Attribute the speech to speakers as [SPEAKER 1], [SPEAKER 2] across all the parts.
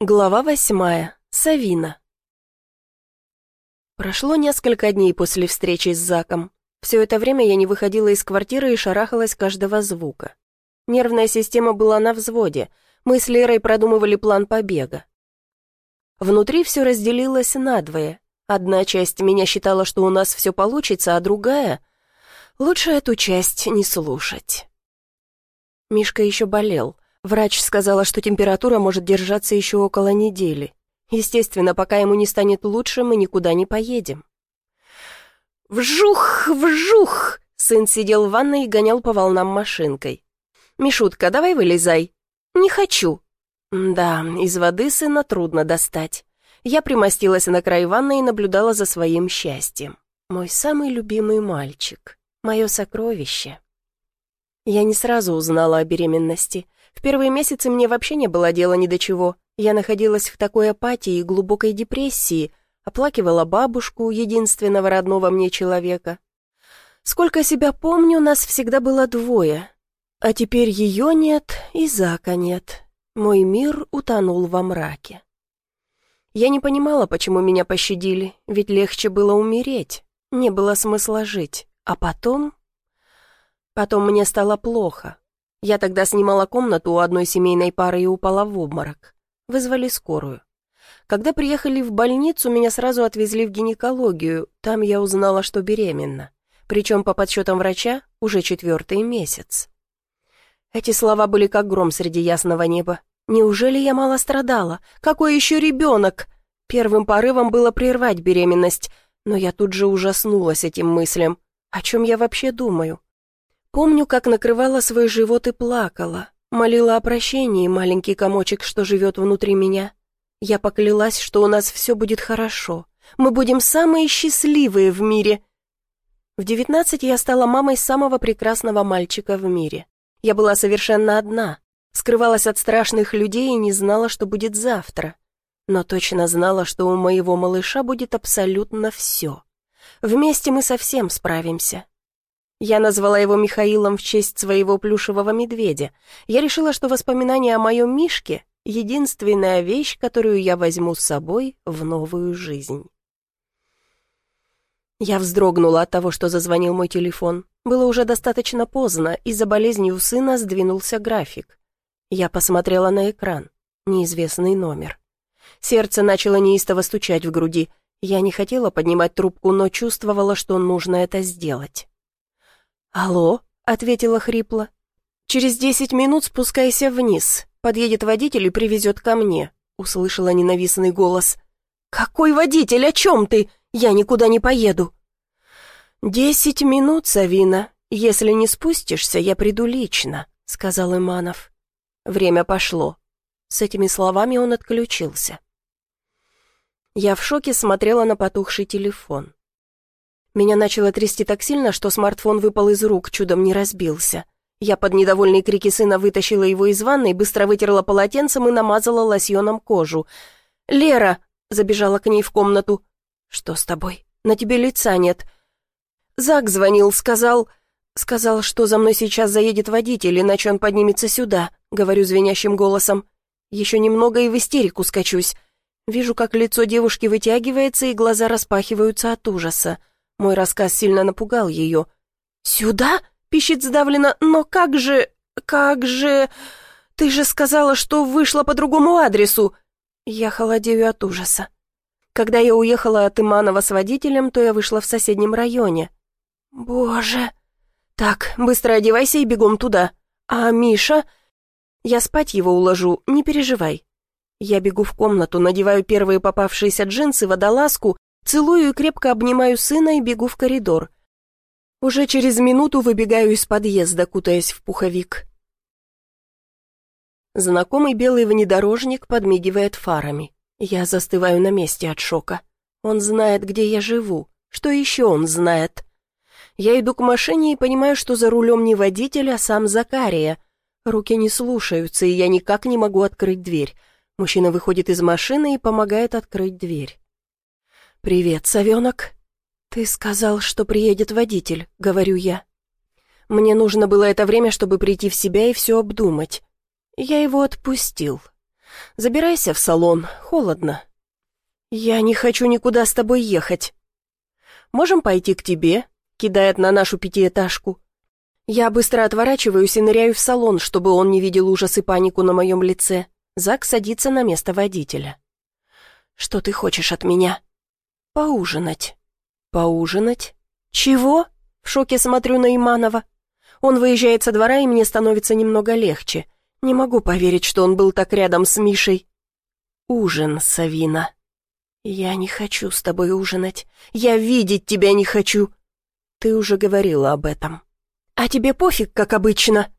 [SPEAKER 1] Глава восьмая. Савина. Прошло несколько дней после встречи с Заком. Все это время я не выходила из квартиры и шарахалась каждого звука. Нервная система была на взводе. Мы с Лерой продумывали план побега. Внутри все разделилось надвое. Одна часть меня считала, что у нас все получится, а другая... Лучше эту часть не слушать. Мишка еще болел. Врач сказала, что температура может держаться еще около недели. Естественно, пока ему не станет лучше, мы никуда не поедем. «Вжух! Вжух!» Сын сидел в ванной и гонял по волнам машинкой. «Мишутка, давай вылезай». «Не хочу». Да, из воды сына трудно достать. Я примостилась на край ванны и наблюдала за своим счастьем. Мой самый любимый мальчик. Мое сокровище. Я не сразу узнала о беременности. В первые месяцы мне вообще не было дела ни до чего. Я находилась в такой апатии и глубокой депрессии, оплакивала бабушку, единственного родного мне человека. Сколько себя помню, нас всегда было двое. А теперь ее нет и Зака нет. Мой мир утонул во мраке. Я не понимала, почему меня пощадили, ведь легче было умереть. Не было смысла жить. А потом... Потом мне стало плохо. Я тогда снимала комнату у одной семейной пары и упала в обморок. Вызвали скорую. Когда приехали в больницу, меня сразу отвезли в гинекологию. Там я узнала, что беременна. Причем, по подсчетам врача, уже четвертый месяц. Эти слова были как гром среди ясного неба. Неужели я мало страдала? Какой еще ребенок? Первым порывом было прервать беременность, но я тут же ужаснулась этим мыслям. О чем я вообще думаю? Помню, как накрывала свой живот и плакала. Молила о прощении маленький комочек, что живет внутри меня. Я поклялась, что у нас все будет хорошо. Мы будем самые счастливые в мире. В девятнадцать я стала мамой самого прекрасного мальчика в мире. Я была совершенно одна, скрывалась от страшных людей и не знала, что будет завтра. Но точно знала, что у моего малыша будет абсолютно все. Вместе мы совсем справимся. Я назвала его Михаилом в честь своего плюшевого медведя. Я решила, что воспоминание о моем Мишке — единственная вещь, которую я возьму с собой в новую жизнь. Я вздрогнула от того, что зазвонил мой телефон. Было уже достаточно поздно, из-за болезни у сына сдвинулся график. Я посмотрела на экран. Неизвестный номер. Сердце начало неистово стучать в груди. Я не хотела поднимать трубку, но чувствовала, что нужно это сделать. «Алло», — ответила хрипло. «Через десять минут спускайся вниз. Подъедет водитель и привезет ко мне», — услышала ненавистный голос. «Какой водитель? О чем ты? Я никуда не поеду». «Десять минут, Савина. Если не спустишься, я приду лично», — сказал Иманов. Время пошло. С этими словами он отключился. Я в шоке смотрела на потухший телефон. Меня начало трясти так сильно, что смартфон выпал из рук, чудом не разбился. Я под недовольные крики сына вытащила его из ванной, быстро вытерла полотенцем и намазала лосьоном кожу. «Лера!» — забежала к ней в комнату. «Что с тобой? На тебе лица нет». Зак звонил, сказал... Сказал, что за мной сейчас заедет водитель, иначе он поднимется сюда, говорю звенящим голосом. Еще немного и в истерику скачусь. Вижу, как лицо девушки вытягивается и глаза распахиваются от ужаса. Мой рассказ сильно напугал ее. «Сюда?» — пищит сдавленно. «Но как же... как же... Ты же сказала, что вышла по другому адресу!» Я холодею от ужаса. Когда я уехала от Иманова с водителем, то я вышла в соседнем районе. «Боже!» «Так, быстро одевайся и бегом туда. А Миша...» «Я спать его уложу, не переживай». Я бегу в комнату, надеваю первые попавшиеся джинсы, водолазку Целую и крепко обнимаю сына и бегу в коридор. Уже через минуту выбегаю из подъезда, кутаясь в пуховик. Знакомый белый внедорожник подмигивает фарами. Я застываю на месте от шока. Он знает, где я живу. Что еще он знает? Я иду к машине и понимаю, что за рулем не водитель, а сам Закария. Руки не слушаются, и я никак не могу открыть дверь. Мужчина выходит из машины и помогает открыть дверь. «Привет, совенок». «Ты сказал, что приедет водитель», — говорю я. Мне нужно было это время, чтобы прийти в себя и все обдумать. Я его отпустил. Забирайся в салон, холодно». «Я не хочу никуда с тобой ехать». «Можем пойти к тебе?» — кидает на нашу пятиэтажку. Я быстро отворачиваюсь и ныряю в салон, чтобы он не видел ужас и панику на моем лице. Зак садится на место водителя. «Что ты хочешь от меня?» «Поужинать». «Поужинать? Чего?» В шоке смотрю на Иманова. Он выезжает со двора, и мне становится немного легче. Не могу поверить, что он был так рядом с Мишей. Ужин, Савина. Я не хочу с тобой ужинать. Я видеть тебя не хочу. Ты уже говорила об этом. А тебе пофиг, как обычно.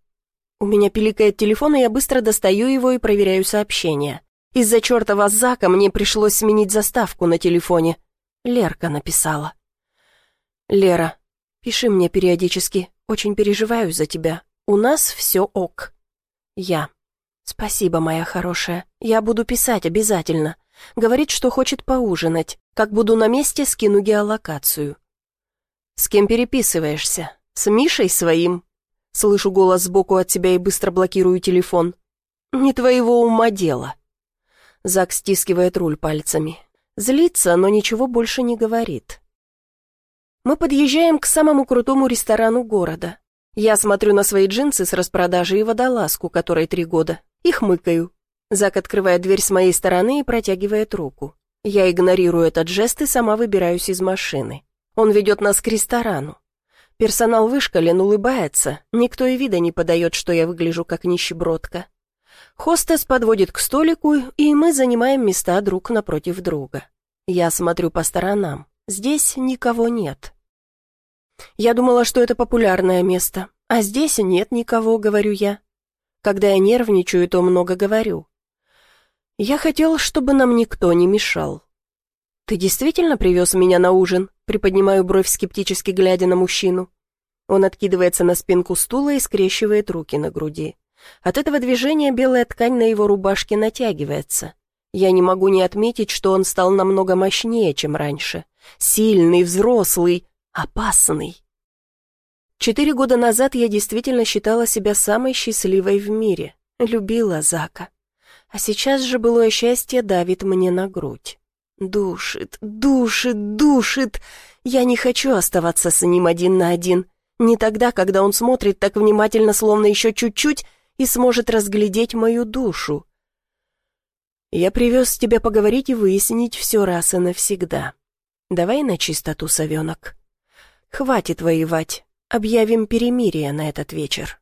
[SPEAKER 1] У меня пиликает телефон, и я быстро достаю его и проверяю сообщения. Из-за чертова Зака мне пришлось сменить заставку на телефоне. Лерка написала. «Лера, пиши мне периодически. Очень переживаю за тебя. У нас все ок». Я. «Спасибо, моя хорошая. Я буду писать обязательно. Говорит, что хочет поужинать. Как буду на месте, скину геолокацию». «С кем переписываешься? С Мишей своим?» Слышу голос сбоку от тебя и быстро блокирую телефон. «Не твоего ума дело». Зак стискивает руль пальцами. Злится, но ничего больше не говорит. Мы подъезжаем к самому крутому ресторану города. Я смотрю на свои джинсы с распродажи и водолазку, которой три года, и хмыкаю. Зак открывает дверь с моей стороны и протягивает руку. Я игнорирую этот жест и сама выбираюсь из машины. Он ведет нас к ресторану. Персонал вышкален, улыбается, никто и вида не подает, что я выгляжу как нищебродка. Хостес подводит к столику, и мы занимаем места друг напротив друга. Я смотрю по сторонам. Здесь никого нет. Я думала, что это популярное место, а здесь нет никого, говорю я. Когда я нервничаю, то много говорю. Я хотел, чтобы нам никто не мешал. «Ты действительно привез меня на ужин?» Приподнимаю бровь, скептически глядя на мужчину. Он откидывается на спинку стула и скрещивает руки на груди. От этого движения белая ткань на его рубашке натягивается. Я не могу не отметить, что он стал намного мощнее, чем раньше. Сильный, взрослый, опасный. Четыре года назад я действительно считала себя самой счастливой в мире, любила Зака. А сейчас же былое счастье давит мне на грудь. Душит, душит, душит. Я не хочу оставаться с ним один на один. Не тогда, когда он смотрит так внимательно, словно еще чуть-чуть, и сможет разглядеть мою душу. Я привез тебя поговорить и выяснить все раз и навсегда. Давай на чистоту, совенок. Хватит воевать. Объявим перемирие на этот вечер.